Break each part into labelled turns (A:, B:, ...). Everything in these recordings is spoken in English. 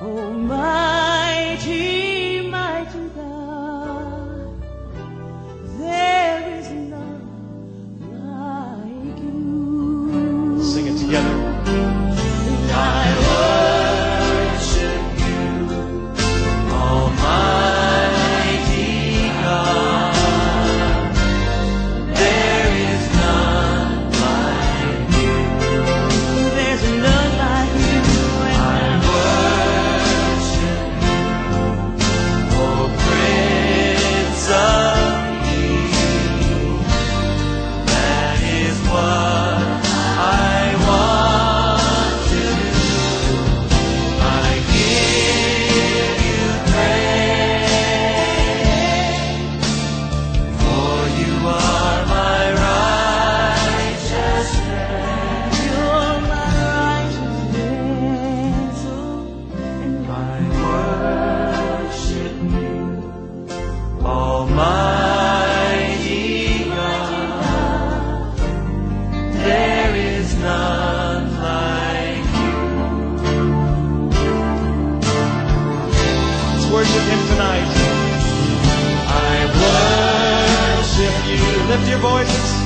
A: Oh my. worship Him tonight. I worship you. Lift your voices.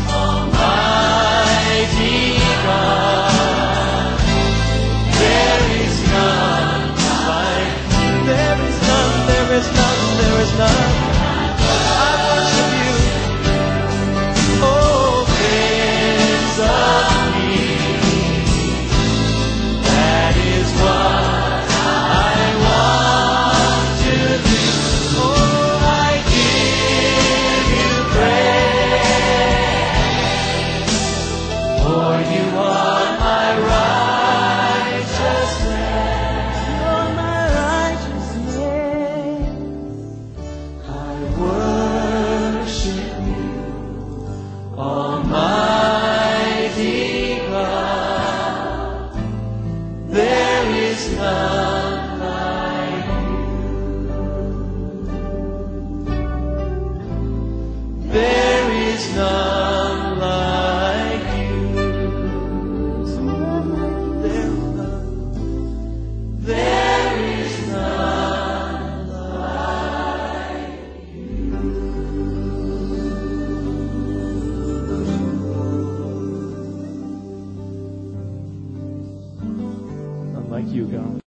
A: you, God.